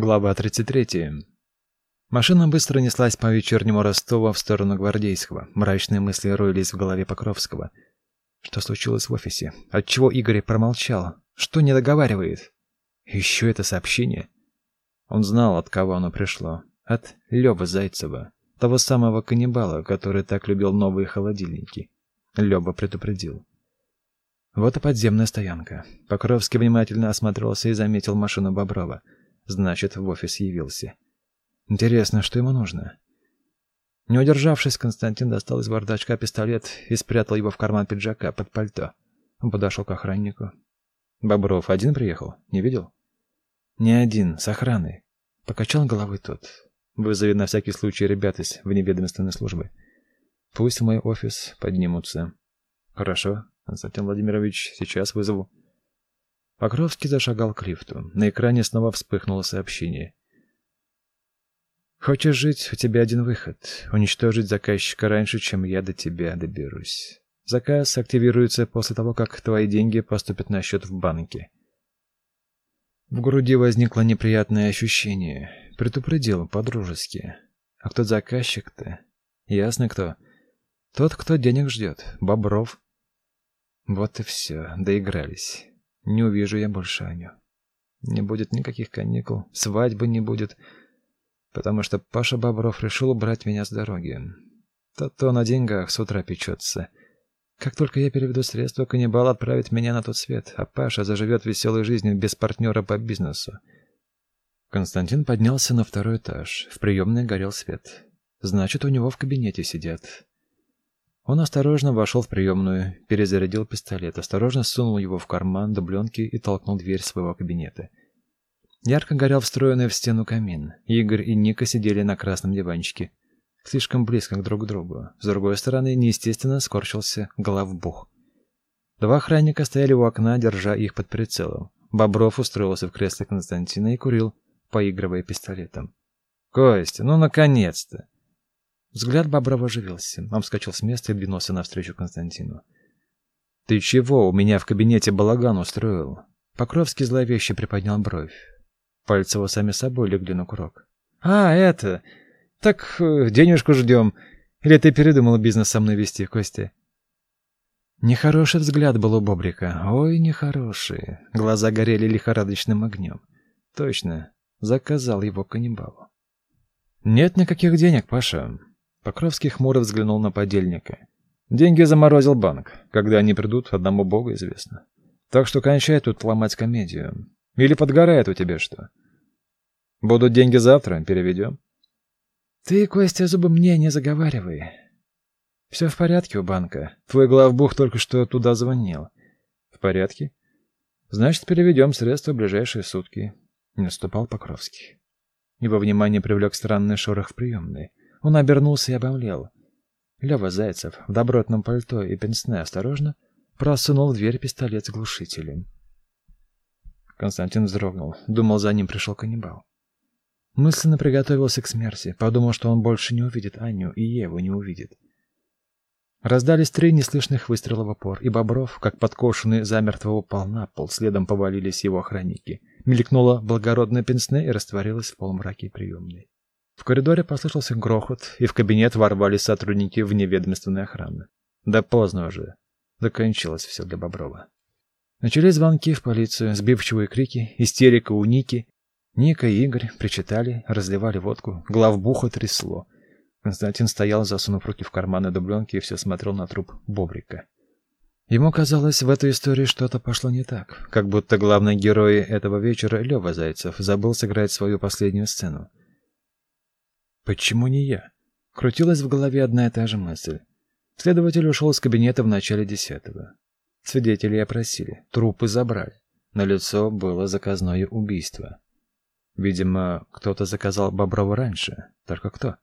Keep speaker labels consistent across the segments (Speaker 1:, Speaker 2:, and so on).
Speaker 1: Глава 33. Машина быстро неслась по вечернему Ростову в сторону Гвардейского. Мрачные мысли роились в голове Покровского. Что случилось в офисе? Отчего Игорь промолчал? Что не договаривает? Еще это сообщение. Он знал, от кого оно пришло. От Лёвы Зайцева, того самого каннибала, который так любил новые холодильники. Лёва предупредил. Вот и подземная стоянка. Покровский внимательно осмотрелся и заметил машину Боброва — Значит, в офис явился. Интересно, что ему нужно? Не удержавшись, Константин достал из бардачка пистолет и спрятал его в карман пиджака под пальто. Он подошел к охраннику. Бобров один приехал? Не видел? Не один, с охраной. Покачал головой тот. Вызови на всякий случай ребят из вневедомственной службы. Пусть в мой офис поднимутся. Хорошо, Константин Владимирович, сейчас вызову. Покровский зашагал к лифту. На экране снова вспыхнуло сообщение. «Хочешь жить? У тебя один выход. Уничтожить заказчика раньше, чем я до тебя доберусь. Заказ активируется после того, как твои деньги поступят на счет в банке». В груди возникло неприятное ощущение. Предупредил по-дружески. А кто заказчик-то? Ясно кто. Тот, кто денег ждет. Бобров. Вот и все. Доигрались. Не увижу я больше Аню. Не будет никаких каникул, свадьбы не будет, потому что Паша Бобров решил убрать меня с дороги. То-то на деньгах с утра печется. Как только я переведу средства, каннибал отправит меня на тот свет, а Паша заживет веселой жизнью без партнера по бизнесу. Константин поднялся на второй этаж. В приемной горел свет. Значит, у него в кабинете сидят. Он осторожно вошел в приемную, перезарядил пистолет, осторожно сунул его в карман дубленки и толкнул дверь своего кабинета. Ярко горел встроенный в стену камин. Игорь и Ника сидели на красном диванчике, слишком близко друг к другу. С другой стороны, неестественно скорчился главбух. Два охранника стояли у окна, держа их под прицелом. Бобров устроился в кресле Константина и курил, поигрывая пистолетом. «Костя, ну наконец-то!» Взгляд Боброва оживился. Он вскочил с места и двинулся навстречу Константину. «Ты чего у меня в кабинете балаган устроил?» Покровский зловеще приподнял бровь. Пальцы его сами собой легли на курок. «А, это... Так э, денежку ждем. Или ты передумал бизнес со мной вести, Костя?» Нехороший взгляд был у Бобрика. Ой, нехороший. Глаза горели лихорадочным огнем. Точно, заказал его каннибалу. «Нет никаких денег, Паша. Покровский хмуро взглянул на подельника. Деньги заморозил банк. Когда они придут, одному богу известно. Так что кончай тут ломать комедию. Или подгорает у тебя что? Будут деньги завтра, переведем. Ты, Костя, зубы мне не заговаривай. Все в порядке у банка. Твой главбух только что туда звонил. В порядке? Значит, переведем средства в ближайшие сутки. Не наступал Покровский. Его внимание привлек странный шорох в приемной. Он обернулся и обомлел. Лёва Зайцев в добротном пальто и пенсне осторожно просунул в дверь пистолет с глушителем. Константин вздрогнул. Думал, за ним пришел каннибал. Мысленно приготовился к смерти. Подумал, что он больше не увидит Аню, и Еву не увидит. Раздались три неслышных выстрела в опор, и Бобров, как подкошенный, замертво упал на пол. Следом повалились его охранники. Мелькнула благородная пенсне и растворилась в полумраке приемной. В коридоре послышался грохот, и в кабинет ворвались сотрудники вневедомственной охраны. Да поздно уже. Закончилось все для Боброва. Начались звонки в полицию, сбивчивые крики, истерика у Ники. Ника и Игорь причитали, разливали водку, главбуха трясло. Константин стоял, засунув руки в карманы дубленки и все смотрел на труп Бобрика. Ему казалось, в этой истории что-то пошло не так, как будто главный герой этого вечера, Лёва Зайцев, забыл сыграть свою последнюю сцену. Почему не я? Крутилась в голове одна и та же мысль. Следователь ушел из кабинета в начале десятого. Свидетелей опросили, трупы забрали. На лицо было заказное убийство. Видимо, кто-то заказал Боброва раньше. Только кто?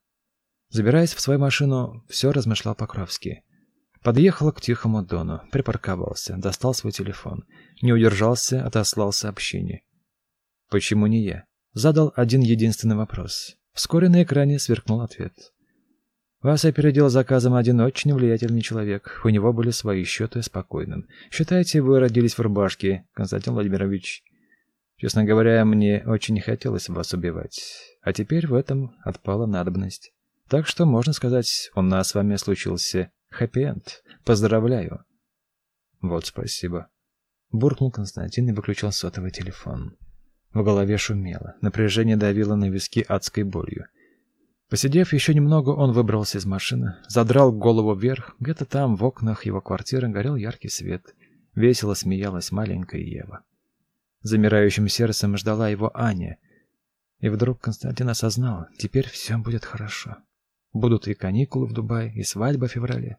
Speaker 1: Забираясь в свою машину, все размышлял Покровский. Подъехал к тихому дону, припарковался, достал свой телефон. Не удержался, отослал сообщение. «Почему не я?» Задал один единственный вопрос. Вскоре на экране сверкнул ответ. Вас опередил заказом один очень влиятельный человек. У него были свои счеты спокойным. Считайте, вы родились в рубашке, Константин Владимирович. Честно говоря, мне очень не хотелось вас убивать, а теперь в этом отпала надобность. Так что, можно сказать, у нас с вами случился хэппи-энд. Поздравляю. Вот спасибо. Буркнул Константин и выключил сотовый телефон. В голове шумело, напряжение давило на виски адской болью. Посидев еще немного, он выбрался из машины, задрал голову вверх. Где-то там, в окнах его квартиры, горел яркий свет. Весело смеялась маленькая Ева. Замирающим сердцем ждала его Аня. И вдруг Константин осознал, теперь все будет хорошо. Будут и каникулы в Дубае, и свадьба в феврале.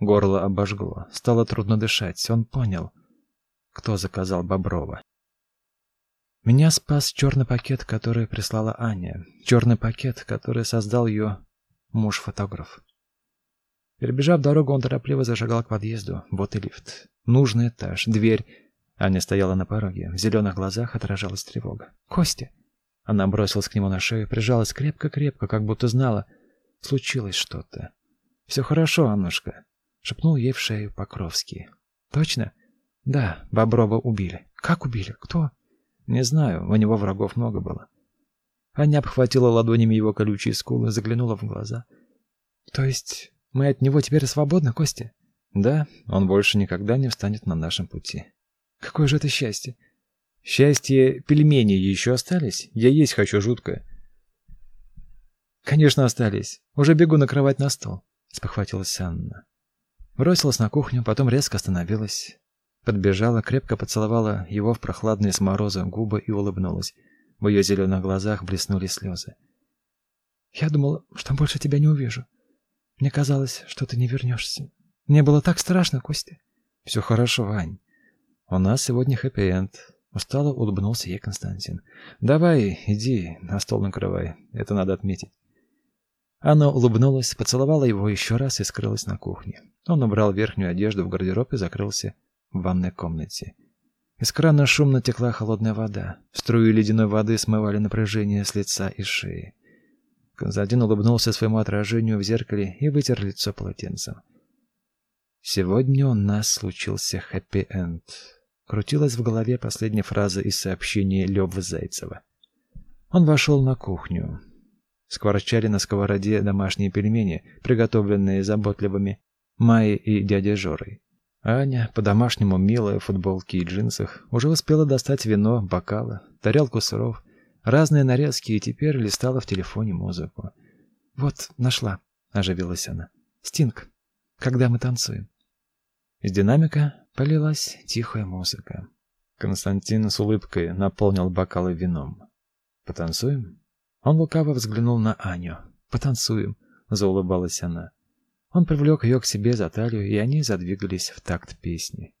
Speaker 1: Горло обожгло, стало трудно дышать. Он понял, кто заказал Боброва. Меня спас черный пакет, который прислала Аня. Черный пакет, который создал ее муж-фотограф. Перебежав дорогу, он торопливо зашагал к подъезду. Вот и лифт. Нужный этаж, дверь. Аня стояла на пороге. В зеленых глазах отражалась тревога. «Костя!» Она бросилась к нему на шею, прижалась крепко-крепко, как будто знала. Случилось что-то. «Все хорошо, Аннушка», — шепнул ей в шею Покровский. «Точно?» «Да, Боброва убили». «Как убили? Кто?» Не знаю, у него врагов много было. Аня обхватила ладонями его колючие скулы, заглянула в глаза. То есть мы от него теперь свободны, Костя? Да, он больше никогда не встанет на нашем пути. Какое же это счастье! Счастье, пельмени еще остались? Я есть хочу жутко. Конечно, остались. Уже бегу накрывать на стол, спохватилась Анна. Бросилась на кухню, потом резко остановилась. Подбежала, крепко поцеловала его в прохладные с мороза губы и улыбнулась. В ее зеленых глазах блеснули слезы. «Я думала, что больше тебя не увижу. Мне казалось, что ты не вернешься. Мне было так страшно, Костя». «Все хорошо, Вань. У нас сегодня хэппи-энд». Устало улыбнулся ей Константин. «Давай, иди, на стол накрывай. Это надо отметить». Она улыбнулась, поцеловала его еще раз и скрылась на кухне. Он убрал верхнюю одежду в гардероб и закрылся в ванной комнате. Из крана шумно текла холодная вода. Струи ледяной воды смывали напряжение с лица и шеи. Константин улыбнулся своему отражению в зеркале и вытер лицо полотенцем. «Сегодня у нас случился хэппи-энд», — крутилась в голове последняя фраза из сообщения Лёвы Зайцева. Он вошел на кухню. Скворчали на сковороде домашние пельмени, приготовленные заботливыми Майей и дядей Жорой. Аня, по-домашнему милая в футболке и джинсах, уже успела достать вино, бокалы, тарелку сыров, разные нарезки и теперь листала в телефоне музыку. «Вот, нашла», — оживилась она. «Стинг, когда мы танцуем». Из динамика полилась тихая музыка. Константин с улыбкой наполнил бокалы вином. «Потанцуем?» Он лукаво взглянул на Аню. «Потанцуем», — заулыбалась она. Он привлек ее к себе за талию, и они задвигались в такт песни.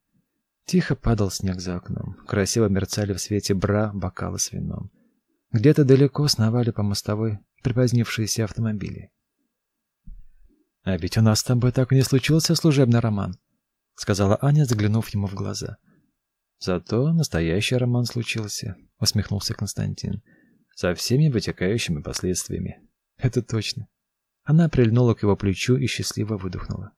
Speaker 1: Тихо падал снег за окном. Красиво мерцали в свете бра бокалы с вином. Где-то далеко сновали по мостовой припозднившиеся автомобили. «А ведь у нас с тобой так и не случился служебный роман», — сказала Аня, заглянув ему в глаза. «Зато настоящий роман случился», — усмехнулся Константин, — «со всеми вытекающими последствиями». «Это точно», она прильнула к его плечу и счастливо выдохнула.